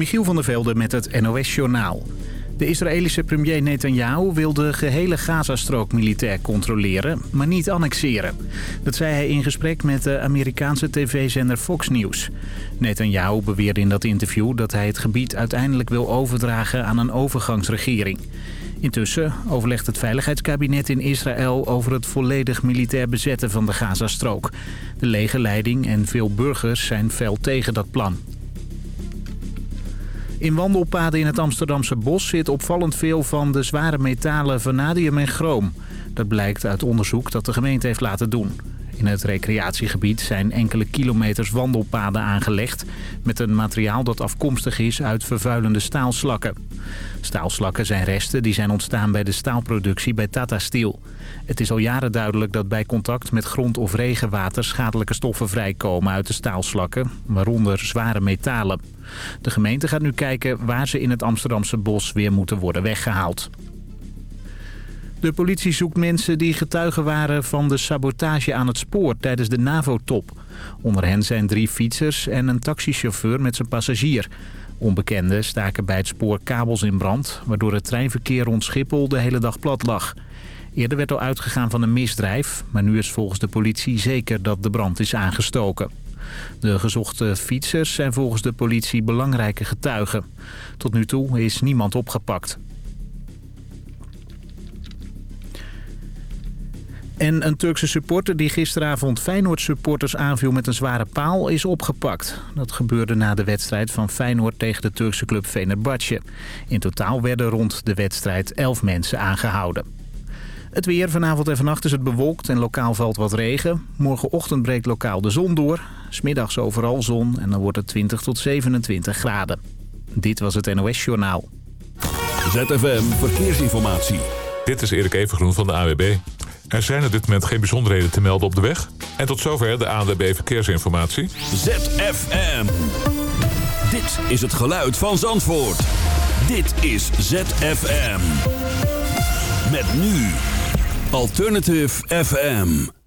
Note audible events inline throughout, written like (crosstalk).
Michiel van der Velde met het NOS-journaal. De Israëlische premier Netanyahu wil de gehele Gazastrook militair controleren, maar niet annexeren. Dat zei hij in gesprek met de Amerikaanse tv-zender Fox News. Netanyahu beweerde in dat interview dat hij het gebied uiteindelijk wil overdragen aan een overgangsregering. Intussen overlegt het Veiligheidskabinet in Israël over het volledig militair bezetten van de Gazastrook. De legerleiding en veel burgers zijn fel tegen dat plan. In wandelpaden in het Amsterdamse bos zit opvallend veel van de zware metalen vanadium en chroom. Dat blijkt uit onderzoek dat de gemeente heeft laten doen. In het recreatiegebied zijn enkele kilometers wandelpaden aangelegd... met een materiaal dat afkomstig is uit vervuilende staalslakken. Staalslakken zijn resten die zijn ontstaan bij de staalproductie bij Tata Steel. Het is al jaren duidelijk dat bij contact met grond of regenwater... schadelijke stoffen vrijkomen uit de staalslakken, waaronder zware metalen. De gemeente gaat nu kijken waar ze in het Amsterdamse bos weer moeten worden weggehaald. De politie zoekt mensen die getuigen waren van de sabotage aan het spoor tijdens de NAVO-top. Onder hen zijn drie fietsers en een taxichauffeur met zijn passagier. Onbekenden staken bij het spoor kabels in brand... waardoor het treinverkeer rond Schiphol de hele dag plat lag. Eerder werd al uitgegaan van een misdrijf... maar nu is volgens de politie zeker dat de brand is aangestoken. De gezochte fietsers zijn volgens de politie belangrijke getuigen. Tot nu toe is niemand opgepakt. En een Turkse supporter die gisteravond Feyenoord-supporters aanviel met een zware paal is opgepakt. Dat gebeurde na de wedstrijd van Feyenoord tegen de Turkse club Fenerbahce. In totaal werden rond de wedstrijd elf mensen aangehouden. Het weer vanavond en vannacht is het bewolkt en lokaal valt wat regen. Morgenochtend breekt lokaal de zon door. Smiddags overal zon en dan wordt het 20 tot 27 graden. Dit was het NOS Journaal. ZFM Verkeersinformatie. Dit is Erik Evengroen van de AWB. Er zijn op dit moment geen bijzonderheden te melden op de weg. En tot zover de ANWB Verkeersinformatie. ZFM. Dit is het geluid van Zandvoort. Dit is ZFM. Met nu Alternative FM.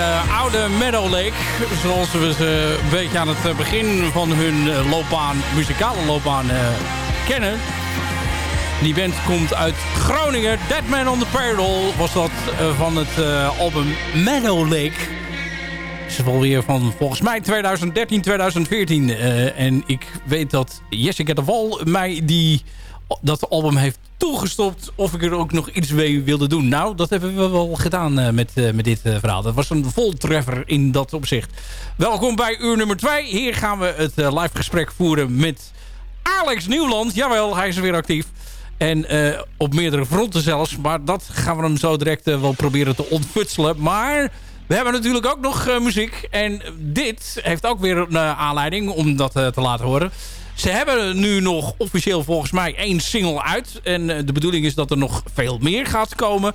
De oude Meadow Lake. Zoals we ze een beetje aan het begin van hun loopbaan, muzikale loopbaan kennen. Die band komt uit Groningen. Dead Man on the Parallel was dat van het album Meadow Lake. Het is alweer van volgens mij 2013, 2014. en ik weet dat Jessica de Val mij die, dat album heeft toegestopt of ik er ook nog iets mee wilde doen. Nou, dat hebben we wel gedaan uh, met, uh, met dit uh, verhaal. Dat was een voltreffer in dat opzicht. Welkom bij uur nummer 2. Hier gaan we het live gesprek voeren met Alex Nieuwland. Jawel, hij is weer actief. En op meerdere fronten zelfs. Maar dat gaan we hem zo direct wel proberen te ontfutselen. Maar we hebben natuurlijk ook nog muziek. En dit heeft ook weer een aanleiding om dat te laten horen. Ze hebben nu nog officieel volgens mij één single uit. En eh, de bedoeling is dat er nog veel meer gaat komen.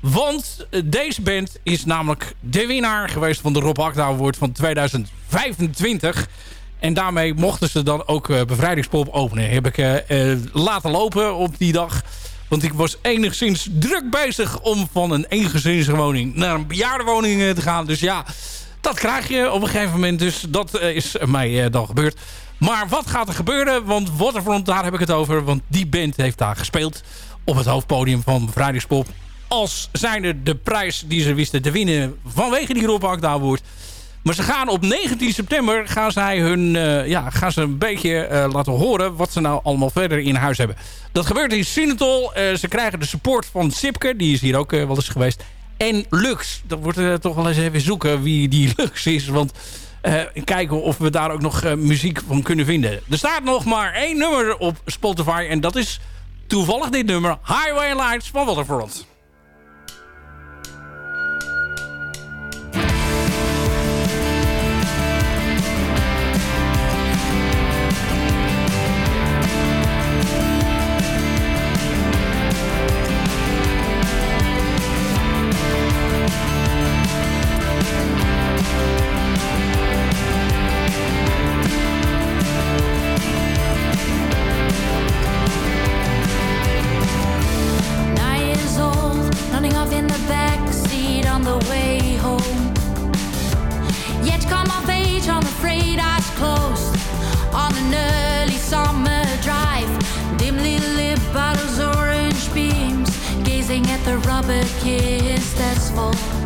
Want eh, deze band is namelijk de winnaar geweest van de Rob Akda Award van 2025. En daarmee mochten ze dan ook uh, Bevrijdingspop openen. Heb ik laten lopen op die dag. Want ik was enigszins druk bezig om van een eengezinswoning naar een bejaardenwoning te gaan. Dus ja, dat krijg je op een gegeven moment. Dus dat is mij dan gebeurd. Maar wat gaat er gebeuren? Want Waterfront, daar heb ik het over. Want die band heeft daar gespeeld op het hoofdpodium van Bevrijdingspop. Als zijnde de prijs die ze wisten te winnen vanwege die Rob Award. Maar ze gaan op 19 september gaan zij hun, uh, ja, gaan ze een beetje uh, laten horen wat ze nou allemaal verder in huis hebben. Dat gebeurt in Sinatol. Uh, ze krijgen de support van Sipke, die is hier ook wel eens geweest. En Lux. Dat wordt toch wel eens even zoeken wie die (laughs) Lux is. Want kijken of we daar ook nog uh, muziek van kunnen vinden. Er staat nog maar één nummer op Spotify. En dat is toevallig dit nummer. Highway Lights van Waterfront. another kiss that's full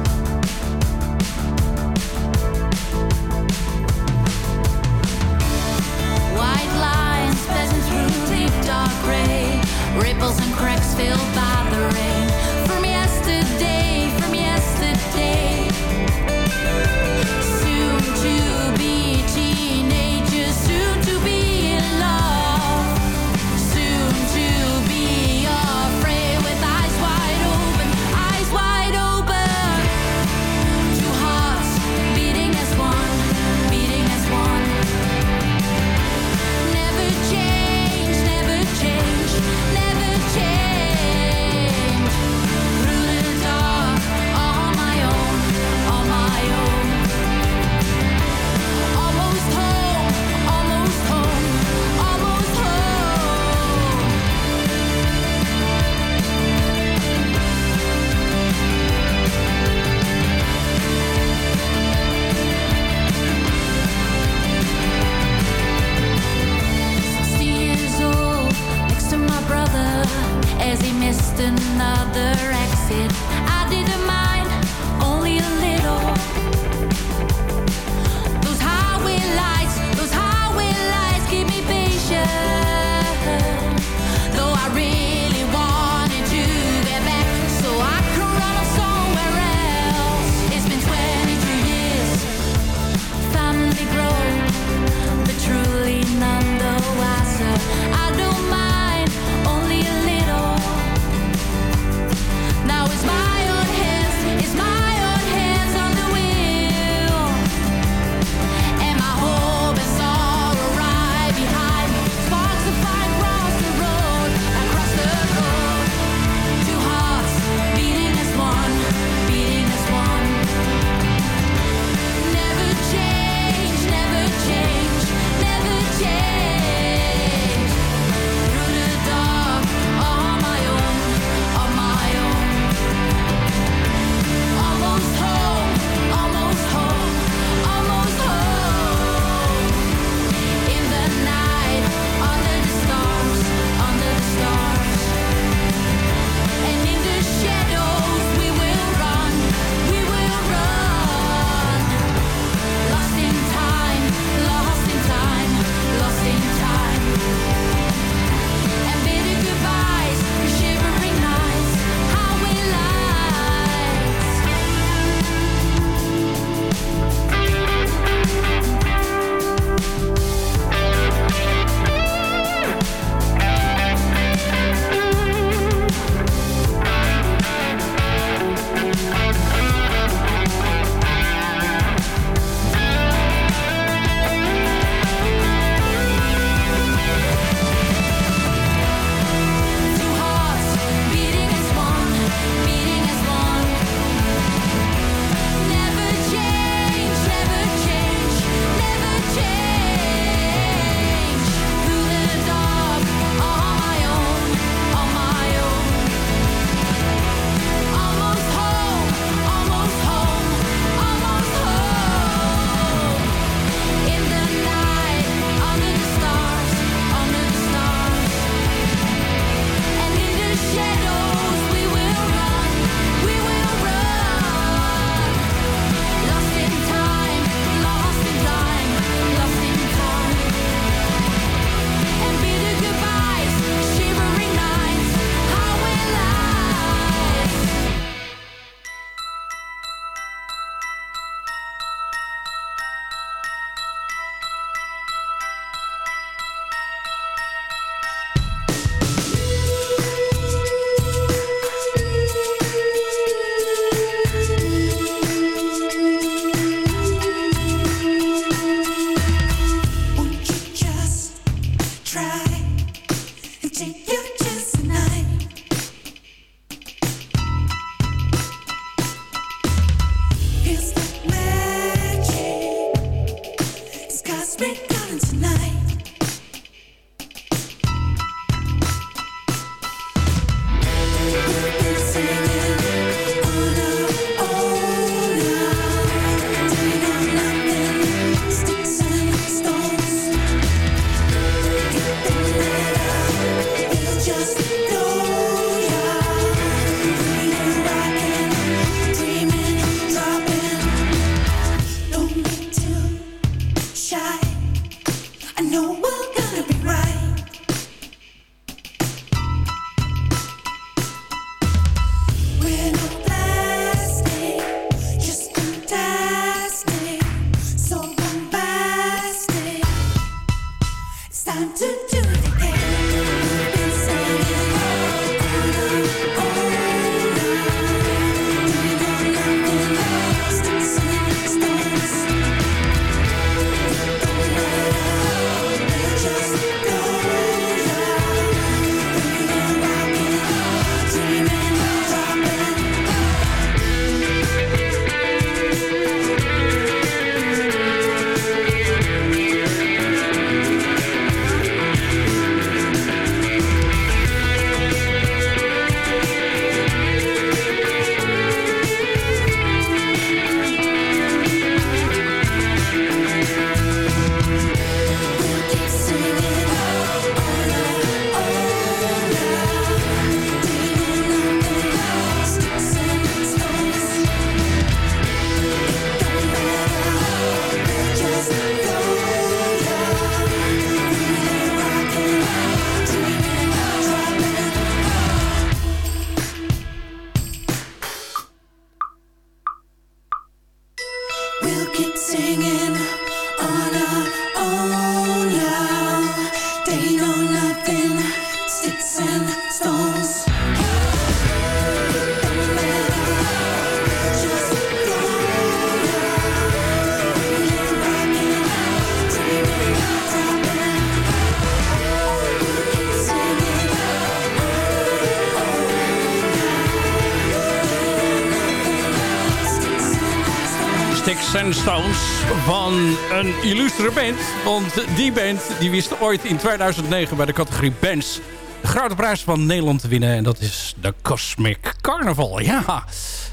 een illustre band. Want die band die wist ooit in 2009 bij de categorie bands... de grote prijs van Nederland te winnen. En dat is de Cosmic Carnival. Ja,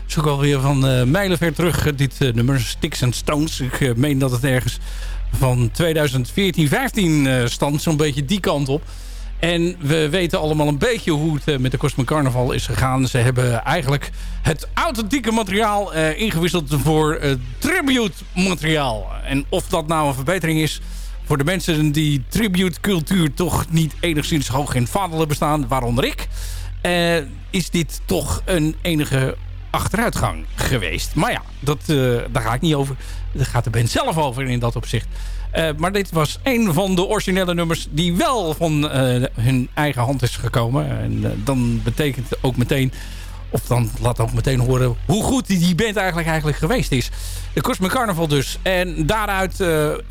is ook alweer van uh, mijlenver terug, uh, dit uh, nummer Sticks and Stones. Ik meen dat het ergens van 2014, 15 stand. Zo'n beetje die kant op. En we weten allemaal een beetje hoe het met de Cosmic Carnival is gegaan. Ze hebben eigenlijk het authentieke materiaal uh, ingewisseld voor uh, tribute materiaal. En of dat nou een verbetering is voor de mensen die tribute cultuur toch niet enigszins hoog in vaandel bestaan, waaronder ik, is dit toch een enige achteruitgang geweest. Maar ja, dat, daar ga ik niet over. Daar gaat de band zelf over in dat opzicht. Maar dit was een van de originele nummers die wel van hun eigen hand is gekomen. En dan betekent ook meteen of dan laat ook meteen horen hoe goed die band eigenlijk, eigenlijk geweest is. De Cosmic Carnival dus. En daaruit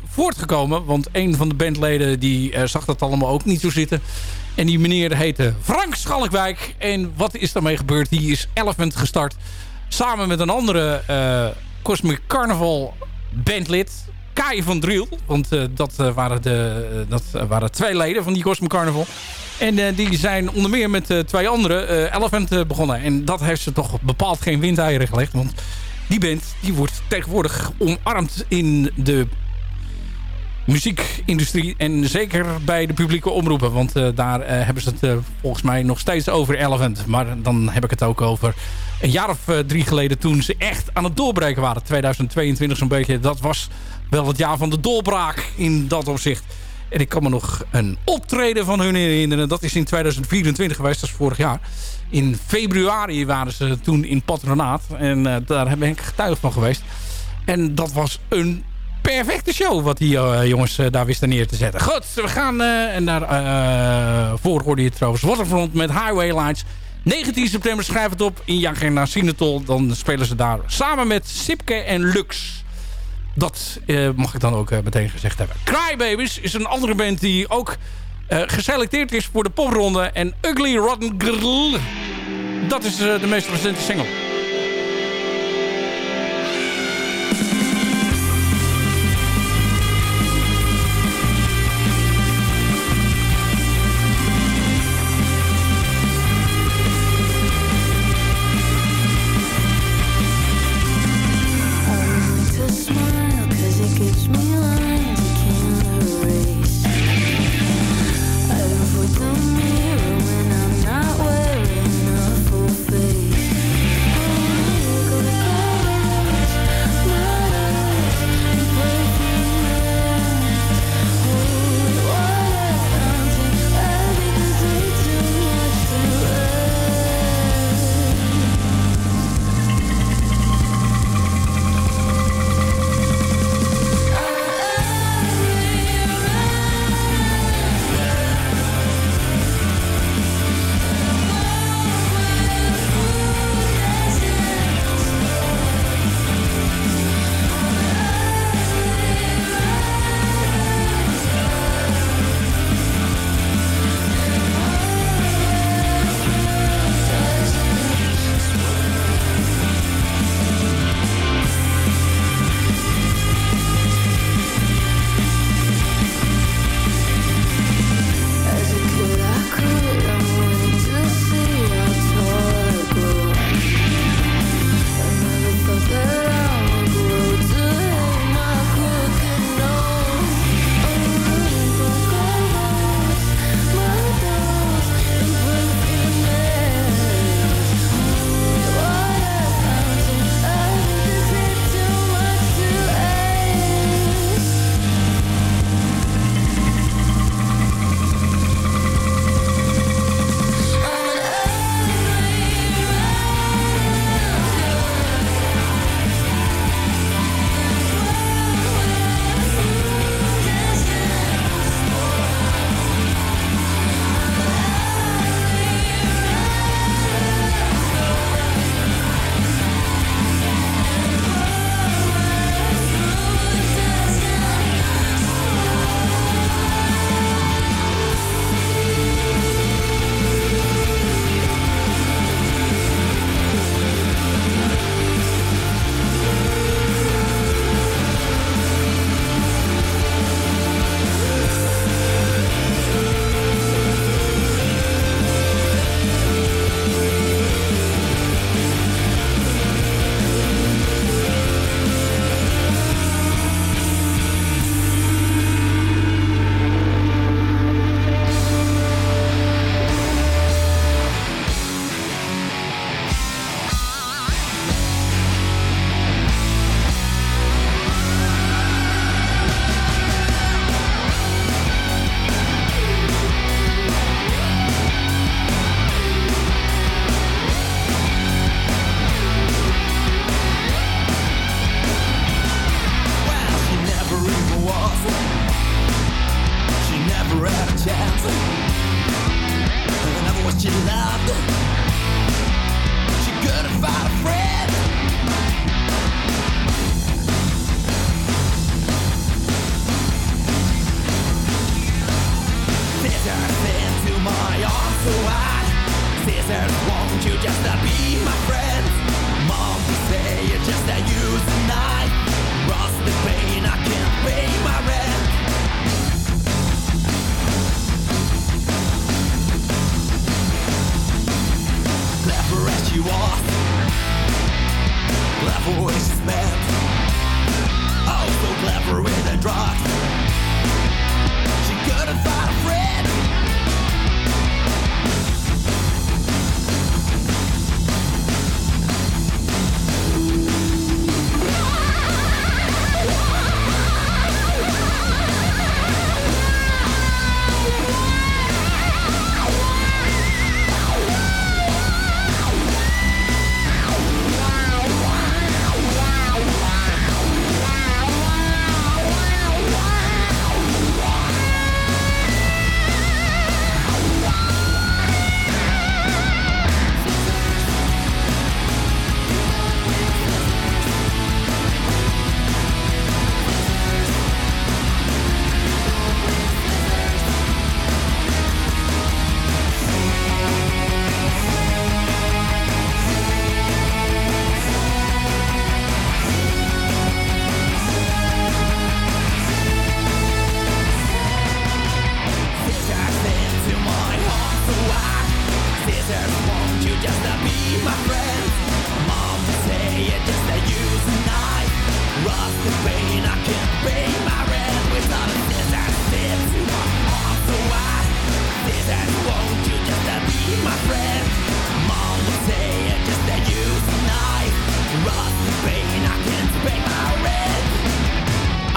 voortgekomen, want een van de bandleden die zag dat allemaal ook niet zo zitten. En die meneer heette Frank Schalkwijk. En wat is daarmee gebeurd? Die is Elephant gestart. Samen met een andere Cosmic Carnival bandlid. Kai van Driel. Want dat, waren de, dat waren twee leden van die Cosmic Carnival. En die zijn onder meer met twee andere uh, Elephant begonnen. En dat heeft ze toch bepaald geen windeieren gelegd. Want die band die wordt tegenwoordig omarmd in de muziekindustrie. En zeker bij de publieke omroepen. Want daar hebben ze het volgens mij nog steeds over Elephant. Maar dan heb ik het ook over een jaar of drie geleden. Toen ze echt aan het doorbreken waren. 2022 zo'n beetje. Dat was wel het jaar van de doorbraak in dat opzicht. En ik kan me nog een optreden van hun herinneren. Dat is in 2024 geweest, dat is vorig jaar. In februari waren ze toen in patronaat. En uh, daar ben ik getuige van geweest. En dat was een perfecte show wat die uh, jongens uh, daar wisten neer te zetten. Goed, we gaan... en daarvoor hoorde je trouwens Waterfront met Highway Lines. 19 september, schrijf het op in je agenda Sinatol. Dan spelen ze daar samen met Sipke en Lux. Dat uh, mag ik dan ook uh, meteen gezegd hebben. Crybabies is een andere band die ook uh, geselecteerd is voor de popronde. En Ugly Rotten Girl, dat is de meest recente single.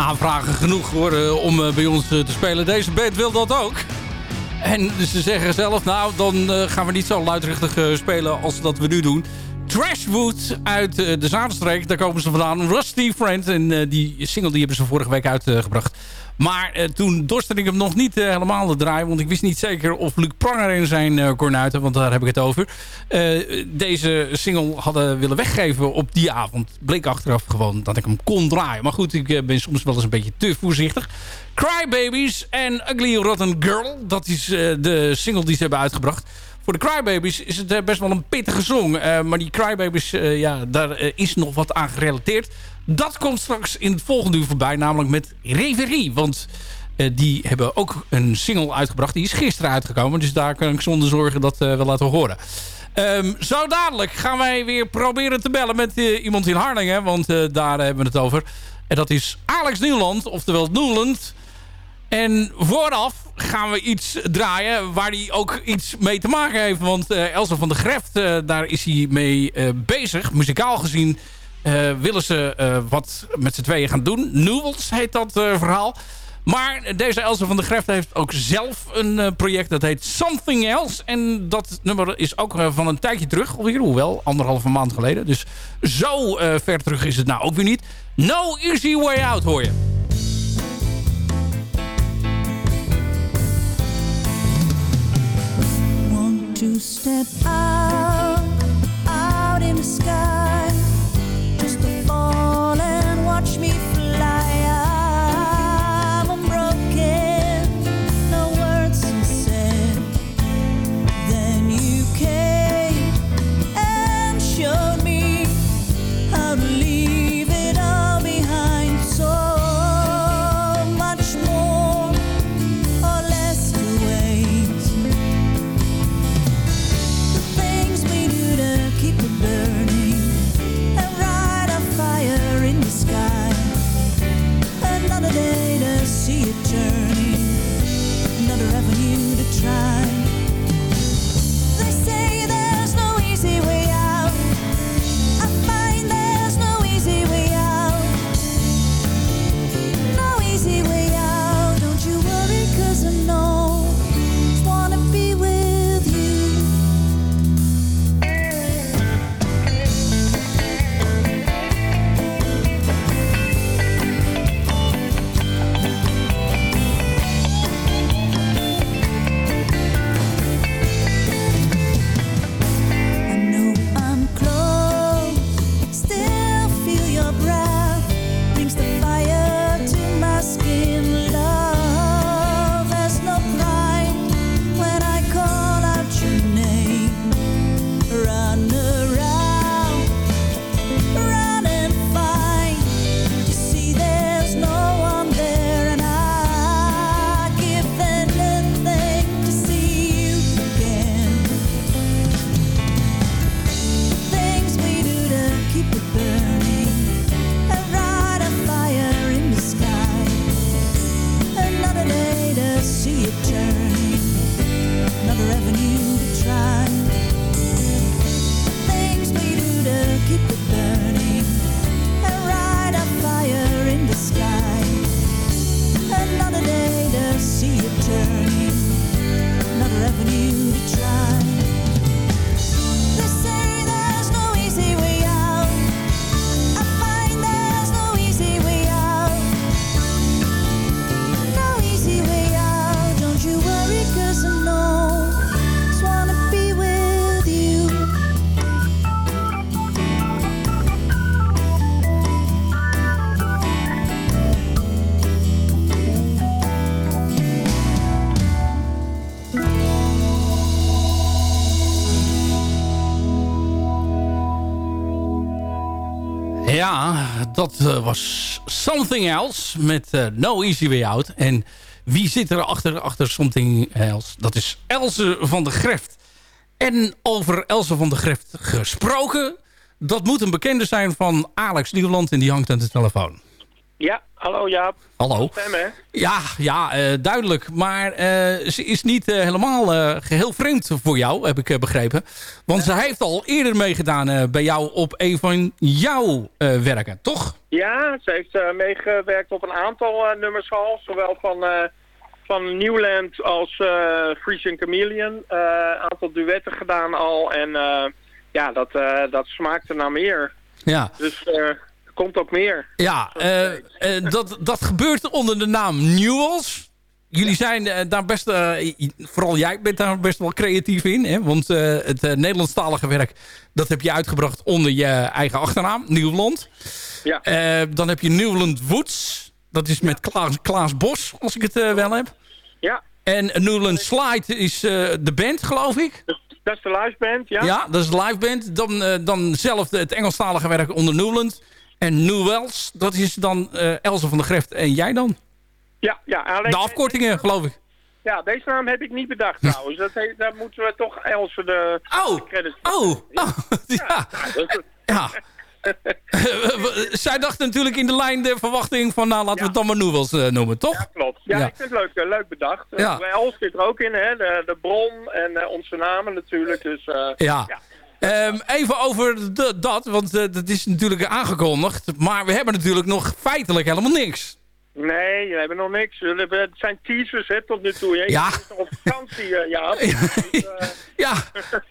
Aanvragen genoeg hoor, om eh, bij ons eh, te spelen. Deze band wil dat ook. En ze zeggen zelf, nou, dan eh, gaan we niet zo luidruchtig spelen als dat we nu doen. Trashwood uit de Zaanstreek, daar komen ze vandaan. Rusty Friend, en die single die hebben ze vorige week uitgebracht. Maar uh, toen dorste ik hem nog niet uh, helemaal te draaien. Want ik wist niet zeker of Luc Pranger in zijn uh, kornuiten. Want daar heb ik het over. deze single hadden willen weggeven op die avond. Bleek achteraf gewoon dat ik hem kon draaien. Maar goed, ik ben soms wel eens een beetje te voorzichtig. Crybabies en Ugly Rotten Girl. Dat is de single die ze hebben uitgebracht. Voor de Crybabies is het best wel een pittige song. maar die Crybabies, ja, daar is nog wat aan gerelateerd. Dat komt straks in het volgende uur voorbij, namelijk met Reverie. Want die hebben ook een single uitgebracht. Die is gisteren uitgekomen, dus daar kan ik zonder zorgen dat wel laten horen. Um, zo dadelijk gaan wij weer proberen te bellen met iemand in Harlingen. Want daar hebben we het over. En dat is Alex Nieuwland, oftewel Nieuwland. En vooraf gaan we iets draaien waar hij ook iets mee te maken heeft. Want Elsa van der Greft, daar is hij mee bezig. Muzikaal gezien uh, willen ze uh, wat met z'n tweeën gaan doen. Newels heet dat uh, verhaal. Maar deze Elsa van der Greft heeft ook zelf een project. Dat heet Something Else. En dat nummer is ook van een tijdje terug. Alweer, hoewel, anderhalve maand geleden. Dus zo ver terug is het nou ook weer niet. No Easy Way Out hoor je. To step out, out in the sky dat uh, was Something Else met uh, No Easy Way Out. En wie zit er achter, achter Something Else? Dat is Else van de Greft. En over Else van de Greft gesproken... dat moet een bekende zijn van Alex Nieuwland en die hangt aan de telefoon. Ja, hallo Jaap. Hallo. Stem, hè? Ja, ja eh, duidelijk. Maar eh, ze is niet eh, helemaal eh, geheel vreemd voor jou, heb ik begrepen. Want ze heeft al eerder meegedaan bij jou op een van jouw werken, toch? Ja, ze heeft meegewerkt op een aantal nummers al. Zowel van, van Newland als Frisian Chameleon. Een aantal duetten gedaan al. En ja, dat, dat smaakte naar meer. Ja. Dus komt ook meer. Ja, eh, eh, dat, dat gebeurt onder de naam Newells. Jullie zijn eh, daar best, i- vooral jij bent daar best wel creatief in. Hè? Want het Nederlandstalige werk, dat heb je uitgebracht onder je eigen achternaam, Nieuwland. Ja. Dan heb je Newland Woods. Dat is met Klaas, Klaas Bos, als ik het wel heb. Ja, En Newland Slide is de band, geloof ik. dat is de liveband, ja? Ja, dat is de live band. Dan, dan zelf het Engelstalige werk onder Newland. En Newells, dat is dan eh Else van der Greft en jij dan? Ja, ja alleen, De afkortingen, geloof ik. Ja, deze naam heb ik niet bedacht trouwens. Dat daar moeten we toch Else de, Oh, de credits oh, oh, ja. (laughs) (laughs) Zij dacht natuurlijk in de lijn de verwachting van... nou, laten we het dan maar Newells eh, noemen, toch? Ja, klopt. Ja, Ja. ik vind het leuk, eh, leuk bedacht. Ja. Els zit er ook in, hè? De, de bron en onze namen natuurlijk. Dus Ja. Ehm, even over de- dat, want eh, dat is natuurlijk aangekondigd. Maar we hebben natuurlijk nog feitelijk helemaal niks. nee, we hebben nog niks. Het zijn teasers hè, tot nu toe. Je Ja. is nog op vakantie, eh, (laughs) ja. Ja,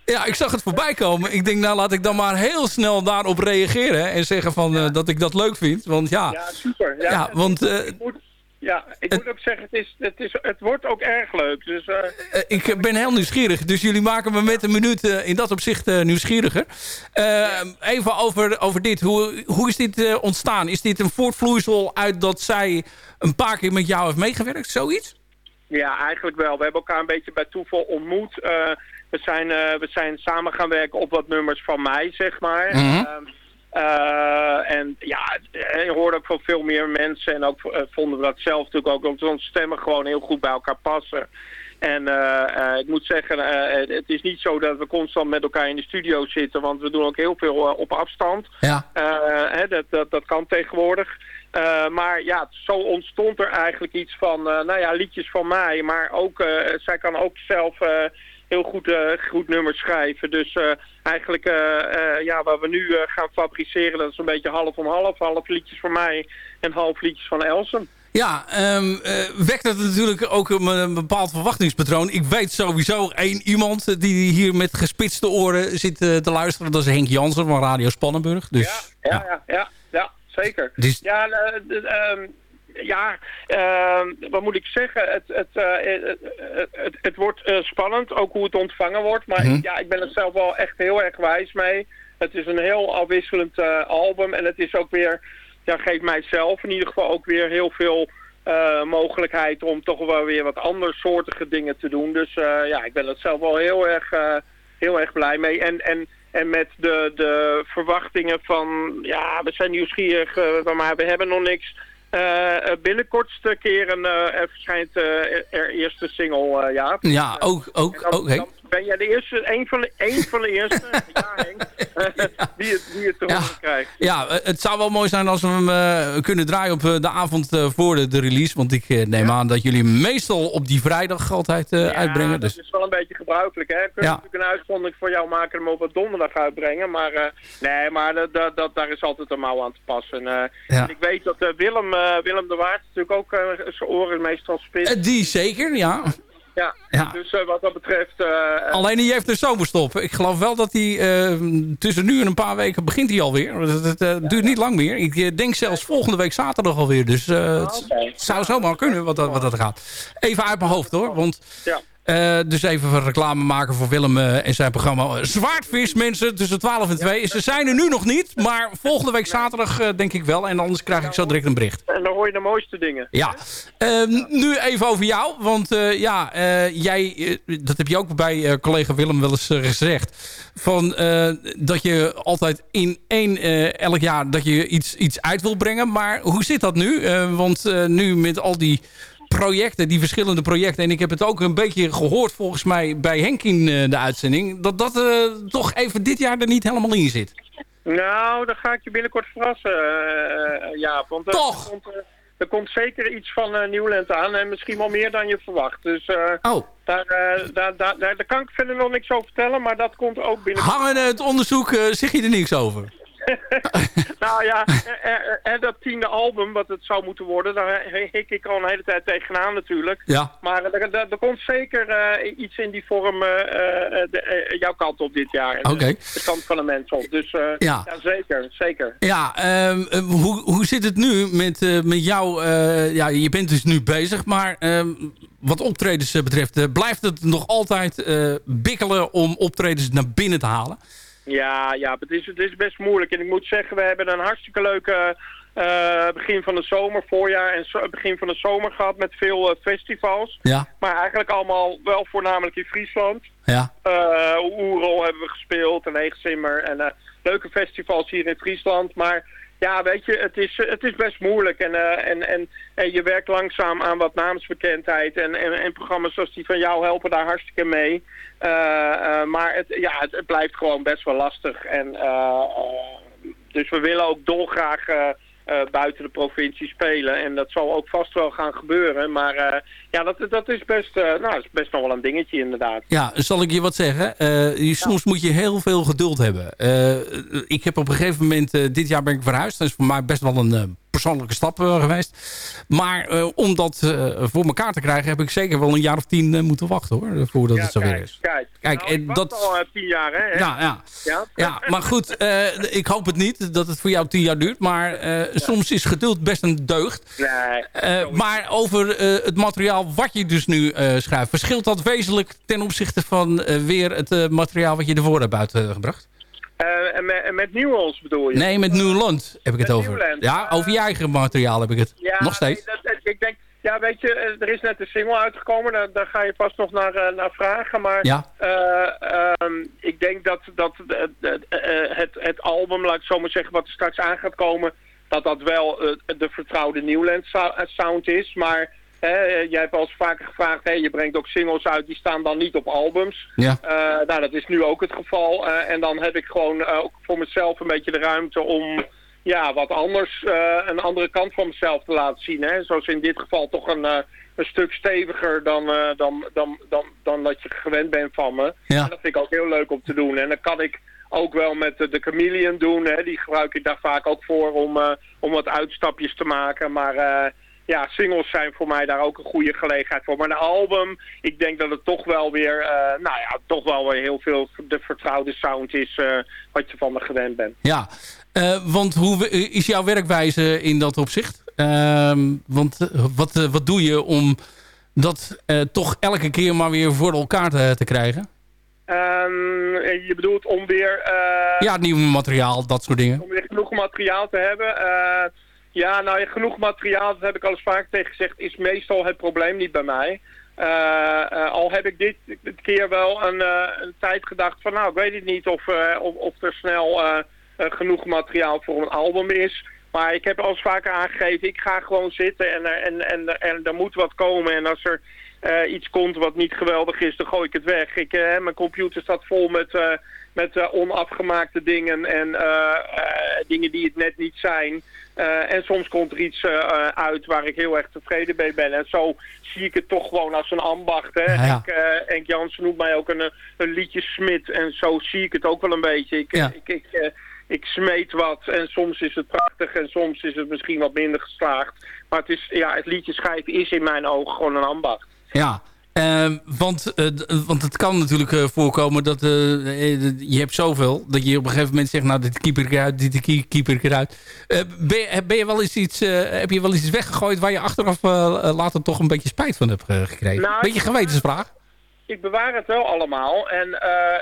ja, ik zag het voorbij komen. Ik denk, nou laat ik dan maar heel snel daarop reageren. En zeggen van, eh, dat ik dat leuk vind. Want ja, Ja, super. Ja, Ja, want, ik, ik moet, ja, ik moet ook zeggen, het, is, het, is, het wordt ook erg leuk. Dus eh, eh, ik ben heel nieuwsgierig. Dus jullie maken me met een minuut eh, in dat opzicht eh, nieuwsgieriger. Eh, even over, over dit. Hoe, hoe is dit eh, ontstaan? Is dit een voortvloeisel uit dat zij een paar keer met jou heeft meegewerkt? Zoiets? ja, eigenlijk wel. We hebben elkaar een beetje bij toeval ontmoet. Eh, we, zijn, eh, we zijn samen gaan werken op wat nummers van mij, zeg maar. Ehm, eh, en ja, je hoorde ook van veel meer mensen. En ook eh, vonden we dat zelf natuurlijk ook. Omdat onze stemmen gewoon heel goed bij elkaar passen. En eh, ik moet zeggen, het- is niet zo dat we constant met elkaar in de studio zitten. Want we doen ook heel veel op afstand. Ja. Hè, dat, dat, dat kan tegenwoordig. Maar ja, zo ontstond er eigenlijk iets van, eh, nou ja, liedjes van mij. Maar ook, zij kan ook zelf heel goed, eh, goed nummers schrijven. Dus eh, eigenlijk, eh, ja, wat we nu gaan fabriceren, dat is een beetje half om half. Half liedjes van mij en half liedjes van Elsen. Ja, eh, wekt het natuurlijk ook een, een bepaald verwachtingspatroon. Ik weet sowieso één iemand die hier met gespitste oren zit te luisteren. Dat is Henk Jansen van Radio Spannenburg. Dus, Ja, ja, ja, ja, ja, zeker. Dus- Ja, eh, ehm, ja ehm, wat moet ik zeggen? Het, het, eh, het, het, wordt eh, spannend, ook hoe het ontvangen wordt. Maar Mhm. ja, ik ben er zelf wel echt heel erg wijs mee. Het is een heel afwisselend eh, album. En het is ook weer, ja, geeft mijzelf in ieder geval ook weer heel veel mogelijkheid om toch wel weer wat andersoortige dingen te doen. Dus ja, ik ben er zelf wel heel erg, heel erg blij mee. En, en, en met de, de verwachtingen van, ja, we zijn nieuwsgierig, maar we hebben nog niks. Eh, eh, binnenkort keren eh, er verschijnt eh, er eerste single, eh ja. ja, ook, ook, ook dan ben jij de eerste, een van de, een van de eerste, (laughs) ja Henk, (laughs) die, het, die het te Ja. horen krijgt. Ja, eh, het zou wel mooi zijn als we hem eh, kunnen draaien op eh, de avond voor de, de release. Want ik neem aan dat jullie meestal op die vrijdag altijd Ja, uitbrengen. Dus. dat is wel een beetje gebruikelijk. Hè? We kunnen Ja. natuurlijk een uitzondering voor jou maken en hem op een donderdag uitbrengen. Maar nee, maar dat, dat, daar is altijd een mouw aan te passen. En, Ja. en ik weet dat Willem, Willem de Waard natuurlijk ook zijn oren meestal spit. Die zeker, ja. Ja. ja. Dus eh, wat dat betreft... eh, Alleen die heeft een zomerstop. Ik geloof wel dat hij eh, tussen nu en een paar weken begint hij alweer. Het, duurt niet lang meer. Ik denk zelfs volgende week zaterdag alweer. Dus het het zou zomaar kunnen wat dat, wat dat gaat. Even uit mijn hoofd hoor. Want Ja. Eh, dus even een reclame maken voor Willem eh, en zijn programma. Zwaardvis mensen tussen 12 en 2. Ze zijn er nu nog niet. Maar volgende week zaterdag eh, denk ik wel. En anders krijg ik zo direct een bericht. En dan hoor je de mooiste dingen. Ja, Ehm, nu even over jou. Want eh, ja, eh, jij, eh, dat heb je ook bij eh, collega Willem wel eens eh, gezegd. Van, eh, dat je altijd in één, eh, elk jaar, dat je iets, iets uit wil brengen. Maar hoe zit dat nu? Eh, want eh, nu met al die projecten, die verschillende projecten. En ik heb het ook een beetje gehoord volgens mij bij Henk in eh, de uitzending. Dat dat eh, toch even dit jaar er niet helemaal in zit. Nou, dan ga ik je binnenkort verrassen, uh, Jaap. Want, Toch? Er komt, er komt zeker iets van uh, Nieuwland aan en misschien wel meer dan je verwacht. Dus oh. daar, daar, daar, daar, kan ik verder nog niks over vertellen, maar dat komt ook binnenkort. Hangen het onderzoek, zeg je er niks over? (laughs) nou ja, en, dat tiende album, wat het zou moeten worden, daar hik ik al een hele tijd tegenaan natuurlijk. Ja. Maar er, er, komt zeker uh, iets in die vorm uh, de, jouw kant op dit jaar. Oké. Okay. De, kant van de mensen op. Dus ja. ja. zeker, zeker. Ja, um, hoe, hoe zit het nu met, met jou? ja, je bent dus nu bezig, maar um, wat optredens betreft, blijft het nog altijd bikkelen om optredens naar binnen te halen? Ja, ja het, is, het is best moeilijk. En ik moet zeggen, we hebben een hartstikke leuke uh, begin van de zomer, voorjaar en zo, begin van de zomer gehad met veel uh, festivals. Ja. Maar eigenlijk allemaal wel voornamelijk in Friesland. Ja. Uh, Oerol hebben we gespeeld en Eegzimmer en leuke festivals hier in Friesland. Maar ja, weet je, het is, het is best moeilijk. En, uh, en, en, en je werkt langzaam aan wat naamsbekendheid. En, en, en programma's zoals die van jou helpen daar hartstikke mee. Uh, maar het, ja, het, het, blijft gewoon best wel lastig. En, dus we willen ook dolgraag uh, buiten de provincie spelen. En dat zal ook vast wel gaan gebeuren. Maar uh, ja, dat, dat is best, uh, nou, is best nog wel een dingetje inderdaad. Ja, zal ik je wat zeggen? Je, soms moet je heel veel geduld hebben. ik heb op een gegeven moment, dit jaar ben ik verhuisd. Dat is voor mij best wel een persoonlijke stap geweest. Maar uh, om dat uh, voor elkaar te krijgen... heb ik zeker wel een jaar of tien moeten wachten, hoor. Voordat ja, het zover kijk, is. Kijk, kijk nou, en dat... al tien jaar, hè? Ja, ja. ja. ja maar goed, ik hoop het niet dat het voor jou tien jaar duurt. Maar soms is geduld best een deugd. Nee, maar over het materiaal wat je dus nu schrijft... verschilt dat wezenlijk ten opzichte van weer het materiaal... wat je ervoor hebt uitgebracht? Uh, en, met, met Newlands bedoel je? Nee, met Newland heb ik het over. Newland. Ja, over je eigen materiaal heb ik het. Ja, nog steeds. Nee, dat, ik denk, ja, weet je, er is net een single uitgekomen. Daar, daar ga je pas nog naar, uh, naar vragen. Maar ja. uh, um, ik denk dat, dat het, het album, laat ik zo maar zeggen, wat er straks aan gaat komen... dat dat wel de vertrouwde Newland sound is. Maar Jij hebt al eens vaker gevraagd, hey, je brengt ook singles uit, die staan dan niet op albums. Ja. Uh, nou, dat is nu ook het geval. Uh, en dan heb ik gewoon uh, ook voor mezelf een beetje de ruimte om ja, wat anders, een andere kant van mezelf te laten zien. Hè? Zoals in dit geval toch een, een stuk steviger dan, dan, dan, dan, dan dat je gewend bent van me. Ja. En dat vind ik ook heel leuk om te doen. En dan kan ik ook wel met de, de Chameleon doen. Hè? Die gebruik ik daar vaak ook voor om, om wat uitstapjes te maken. Maar ja, singles zijn voor mij daar ook een goede gelegenheid voor. Maar een album, ik denk dat het toch wel weer, uh, nou ja, toch wel weer heel veel de vertrouwde sound is uh, wat je van me gewend bent. Ja, uh, want hoe is jouw werkwijze in dat opzicht? Ehm, want wat, wat doe je om dat toch elke keer maar weer voor elkaar te, te krijgen? Um, je bedoelt om weer... ja, nieuw materiaal, dat soort dingen. Om weer genoeg materiaal te hebben... Ja, nou, genoeg materiaal, dat heb ik al eens vaak tegen gezegd, is meestal het probleem niet bij mij. Uh, uh, al heb ik dit, dit keer wel een, uh, een, tijd gedacht van, nou, ik weet het niet of, of, of, er snel genoeg materiaal voor een album is. Maar ik heb al eens vaker aangegeven, ik ga gewoon zitten en, en, en, en er moet wat komen. En als er iets komt wat niet geweldig is, dan gooi ik het weg. Ik, mijn computer staat vol met, met onafgemaakte dingen en dingen die het net niet zijn. Uh, en soms komt er iets uh, uit waar ik heel erg tevreden mee ben. En zo zie ik het toch gewoon als een ambacht. Hè? Ja, ja. Ik, uh, Enk Jansen noemt mij ook een, een liedjesmid. En zo zie ik het ook wel een beetje. Ik, ja. ik, ik, ik smeet wat en soms is het prachtig en soms is het misschien wat minder geslaagd. Maar het, is, ja, het liedje schrijven is in mijn ogen gewoon een ambacht. Ja, uh, want, uh, want het kan natuurlijk uh, voorkomen dat je hebt zoveel... dat je op een gegeven moment zegt... nou, dit keeper ik eruit, dit keeper ik eruit. Ben je, ben, je wel eens iets, heb je wel eens iets weggegooid... waar je achteraf later toch een beetje spijt van hebt gekregen? Nou, beetje gewetensvraag? Ik bewaar het wel allemaal. En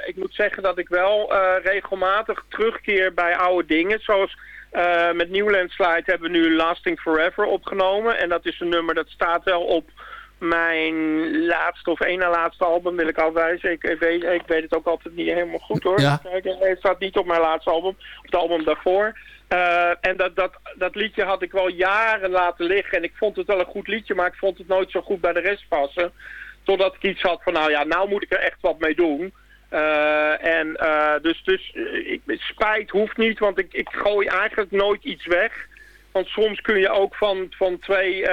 ik moet zeggen dat ik wel regelmatig terugkeer bij oude dingen. Zoals... met Newland Slide hebben we nu Lasting Forever opgenomen. En dat is een nummer dat staat wel op mijn laatste of één na laatste album wil ik afwijzen. Ik, ik, weet, ik weet het ook altijd niet helemaal goed hoor. Ja. Het staat niet op mijn laatste album, op het album daarvoor. Uh, en dat, dat, dat liedje had ik wel jaren laten liggen. En ik vond het wel een goed liedje, maar ik vond het nooit zo goed bij de rest passen. Totdat ik iets had van, nou ja, nou moet ik er echt wat mee doen. en dus, dus ik, spijt hoeft niet, want ik, ik gooi eigenlijk nooit iets weg. Want soms kun je ook van, van twee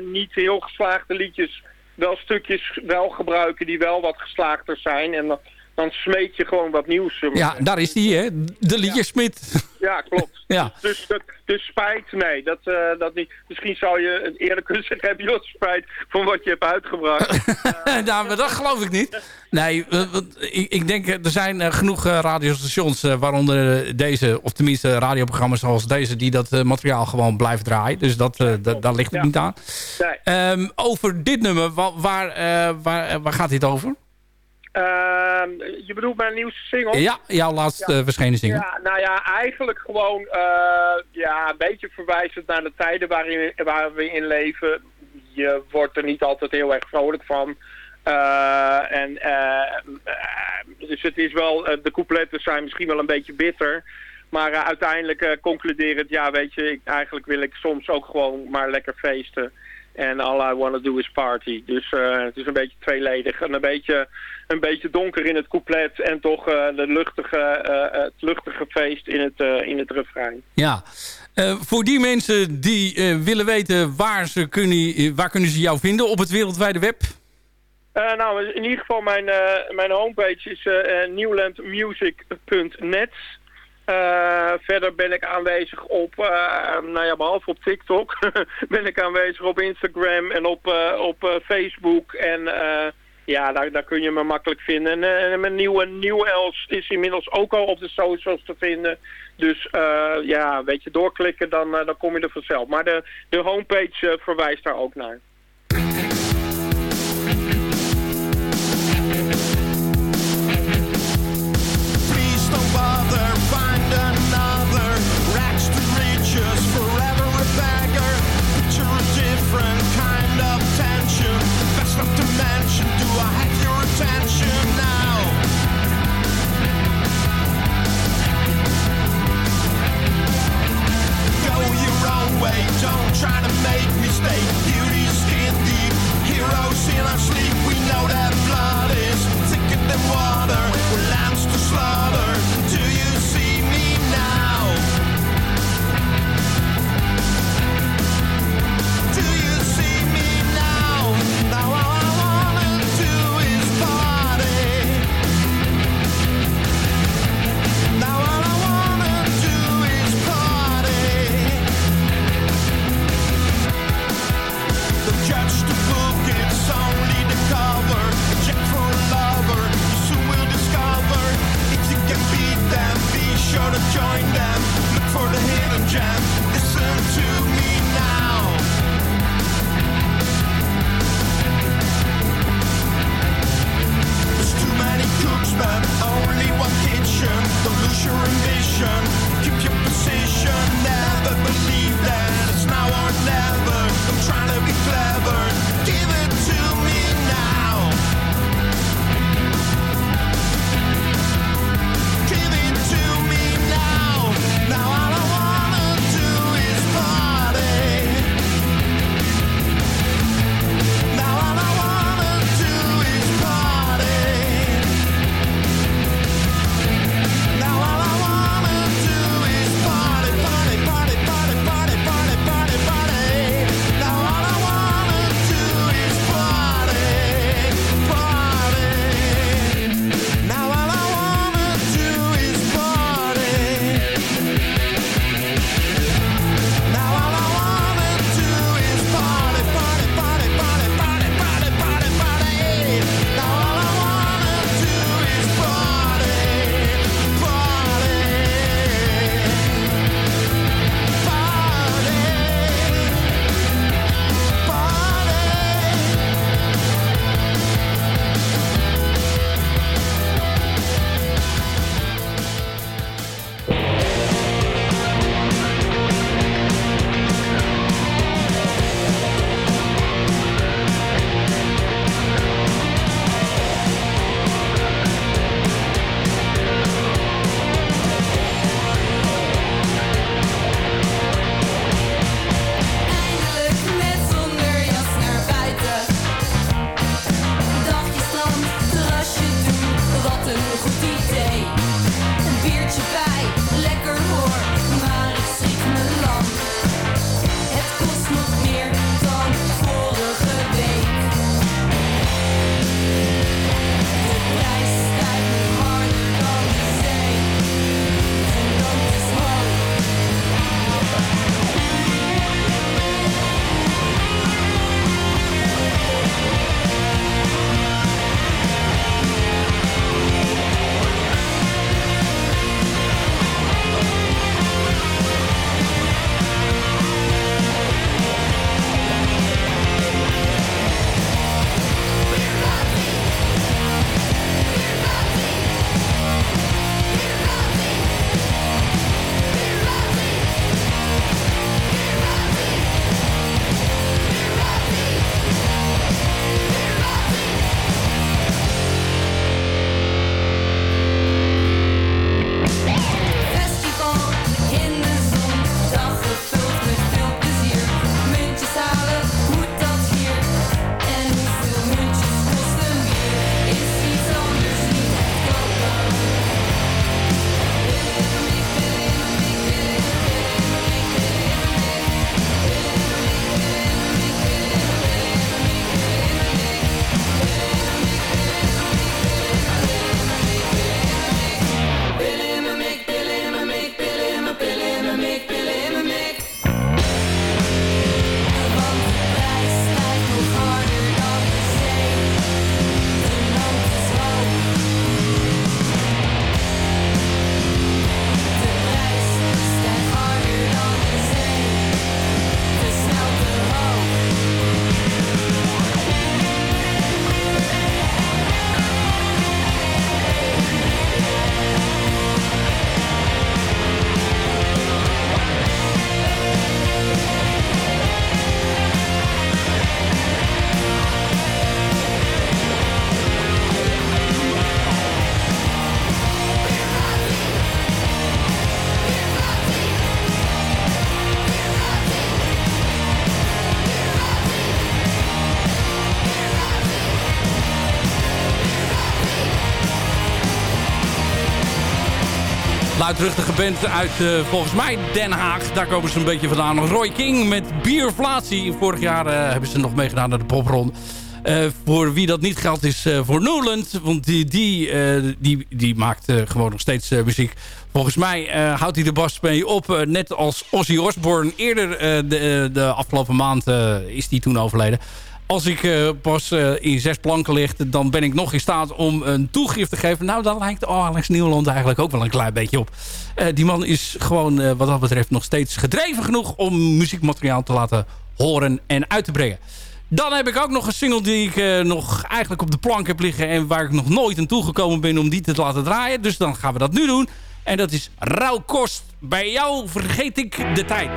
niet heel geslaagde liedjes wel stukjes wel gebruiken die wel wat geslaagder zijn. En dan smeet je gewoon wat nieuws. Ja, daar is die, hè? De liedjesmid. (laughs) Ja, klopt. (laughs) ja. Dus, dus, dus spijt, nee, dat, uh, dat niet. Misschien zou je eerlijk kunnen zeggen, heb je spijt van wat je hebt uitgebracht. (laughs) nou, maar dat geloof ik niet. Nee, ik, ik denk, er zijn uh, genoeg uh, radiostations, waaronder deze, of tenminste radioprogramma's zoals deze, die dat materiaal gewoon blijven draaien. Dus dat, daar ligt het niet aan. Nee. Um, over dit nummer, waar, waar, waar gaat dit over? Uh, je bedoelt mijn nieuwste single? Ja, jouw laatste ja. verschenen single. Ja, nou ja, eigenlijk gewoon uh, ja, een beetje verwijzend naar de tijden waarin, waar we in leven. Je wordt er niet altijd heel erg vrolijk van. Uh, en, dus het is wel, de coupletten zijn misschien wel een beetje bitter. Maar uiteindelijk concluderend, ja weet je, ik, eigenlijk wil ik soms ook gewoon maar lekker feesten. En all I want to do is party. Dus uh, het is een beetje tweeledig. En een beetje, een beetje donker in het couplet. En toch uh, de luchtige, uh, het luchtige feest in het, in het refrein. Ja. voor die mensen die willen weten waar, ze kunnen, waar kunnen ze jou vinden op het wereldwijde web? nou, in ieder geval mijn, mijn homepage is newlandmusic.net. Uh, verder ben ik aanwezig op, uh, nou ja, behalve op TikTok, (laughs) ben ik aanwezig op Instagram en op, uh, op Facebook. En ja, daar, daar kun je me makkelijk vinden. En, mijn nieuwe Nieuw Els is inmiddels ook al op de socials te vinden. Dus ja, weet je, doorklikken, dan, dan kom je er vanzelf. Maar de, de homepage verwijst daar ook naar. Luidruchtige band uit volgens mij Den Haag. Daar komen ze een beetje vandaan. Roy King met Bierflatie. Vorig jaar hebben ze nog meegedaan naar de popronde. Uh, voor wie dat niet geldt is voor Newland. Want die, die, die, die maakt gewoon nog steeds muziek. Volgens mij houdt hij de bas mee op. net als Ozzy Osbourne. Eerder de, de afgelopen maand is die toen overleden. Als ik pas in zes planken ligt... dan ben ik nog in staat om een toegifte te geven. Nou, dan lijkt Alex Nieuwland eigenlijk ook wel een klein beetje op. die man is gewoon wat dat betreft nog steeds gedreven genoeg... om muziekmateriaal te laten horen en uit te brengen. Dan heb ik ook nog een single die ik nog eigenlijk op de plank heb liggen... en waar ik nog nooit aan toegekomen ben om die te laten draaien. Dus dan gaan we dat nu doen. En dat is Rauwkost. Bij jou vergeet ik de tijd.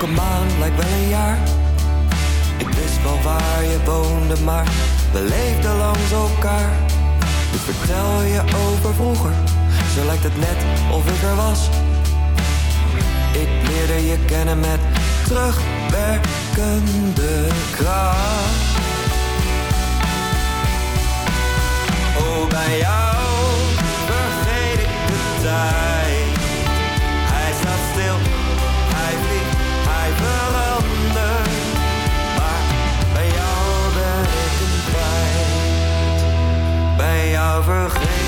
Elke maand lijkt wel een jaar ik wist wel waar je woonde, maar we leefden langs elkaar. Nu vertel je over vroeger, zo lijkt het net of ik er was. Ik leerde je kennen met terugwerkende kracht. Oh, bij jou vergeet ik de tijd. Vergeet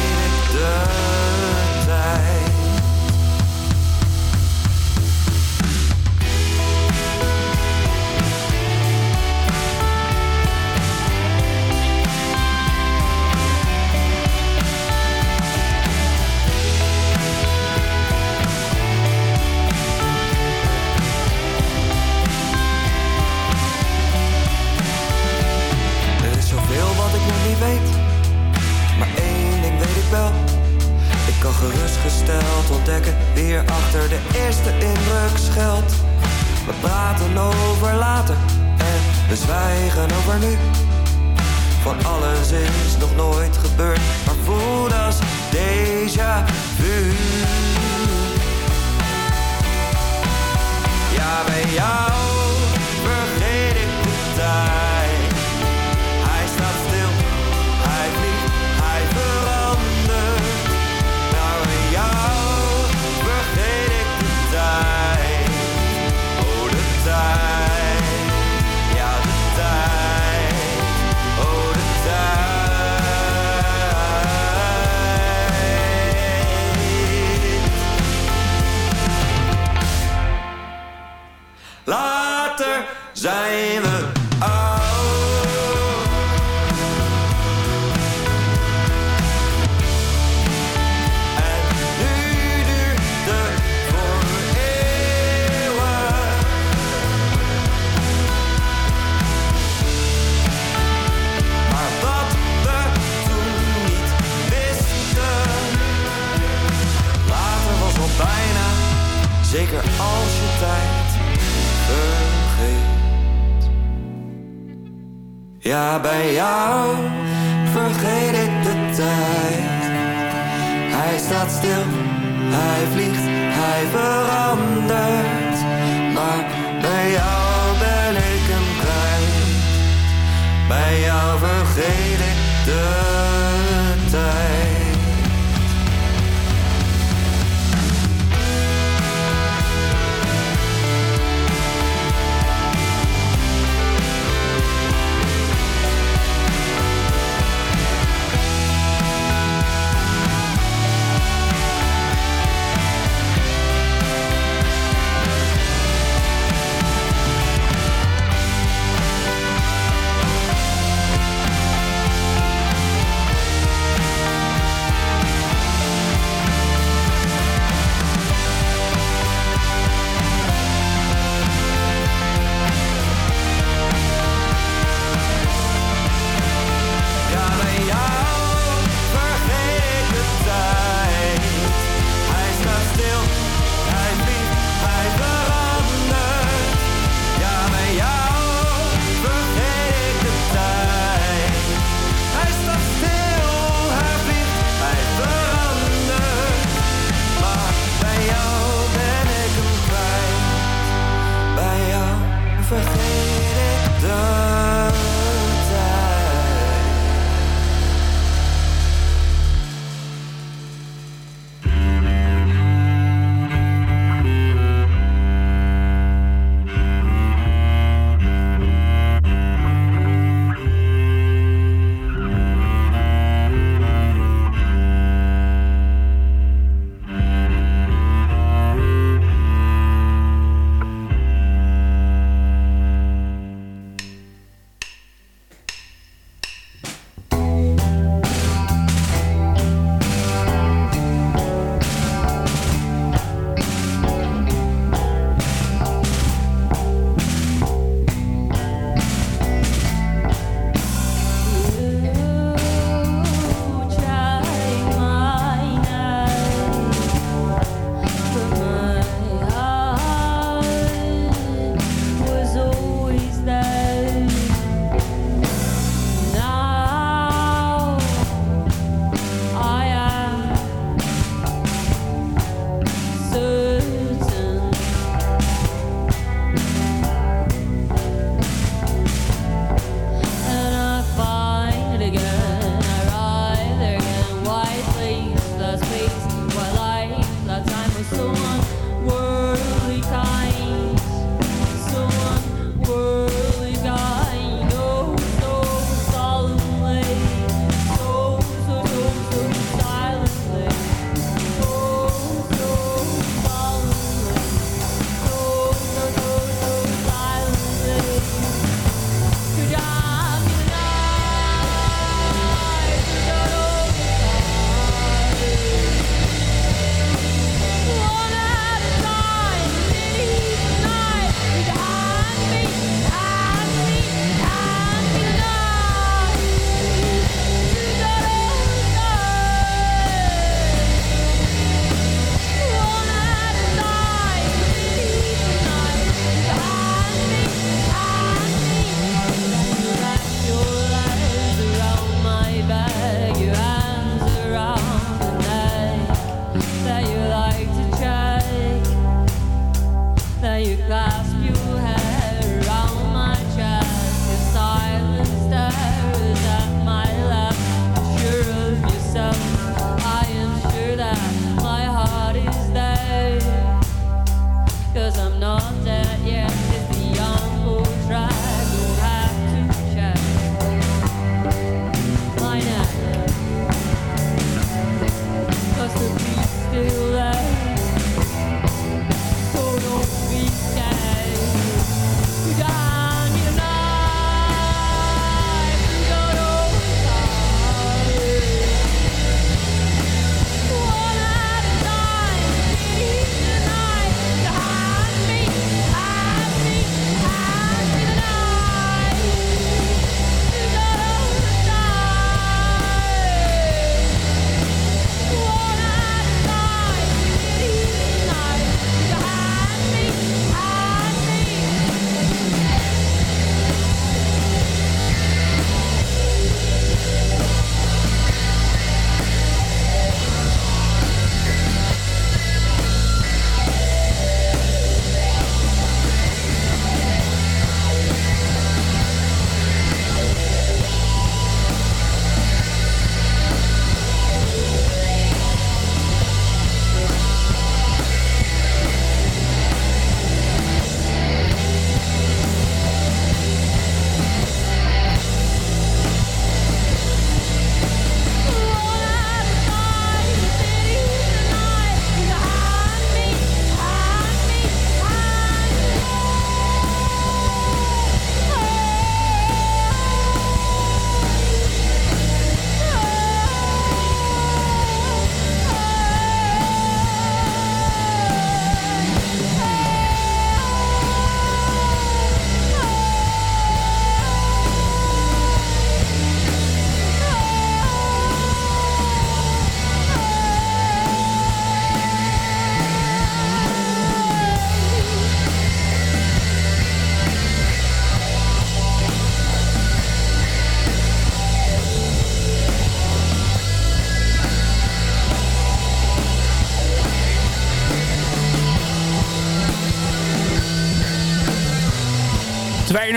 gerustgesteld ontdekken wie er achter de eerste indruk schuilt. We praten over later en we zwijgen over nu. Van alles is nog nooit gebeurd, maar voelt als déjà vu. Ja, bij jou vergeet ik de tijd. Zijn we En nu duurt het voor eeuwen. Maar wat we toen niet wisten, later was al bijna, zeker als je tijd Ja, bij jou vergeet ik de tijd. Hij staat stil, hij vliegt, hij verandert. Maar bij jou ben ik hem kwijt. Bij jou vergeet ik de tijd.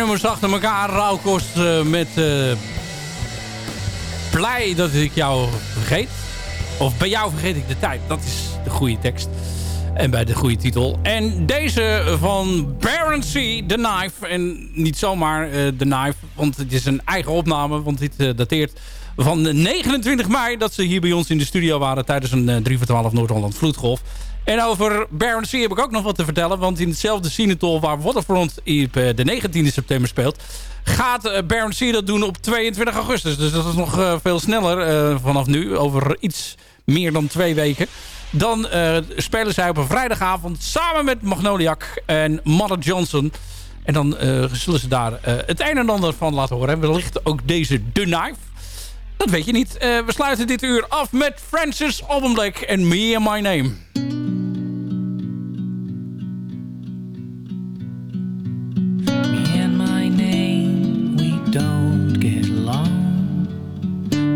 Nummers achter elkaar. Rauwkost uh, met uh, Blij dat ik jou vergeet. Of bij jou vergeet ik de tijd. Dat is de goede tekst. En bij de goede titel. En deze van Baron C, The Knife. En niet zomaar uh, The Knife, want het is een eigen opname. Want dit dateert van 29 mei dat ze hier bij ons in de studio waren... tijdens een 3 voor 12 Noord-Holland Vloedgolf. En over Baron C heb ik ook nog wat te vertellen. Want in hetzelfde Cinetol waar Waterfront eh, de 19e september speelt... gaat eh, Baron C dat doen op 22 augustus. Dus dat is nog eh, veel sneller vanaf nu. Over iets meer dan twee weken. Dan spelen zij op een vrijdagavond samen met Magnoliak en Mother Johnson... En dan zullen ze daar het een en ander van laten horen. En wellicht ook deze The Knife. Dat weet je niet. we sluiten dit uur af met Francis Albenblake en Me and My Name.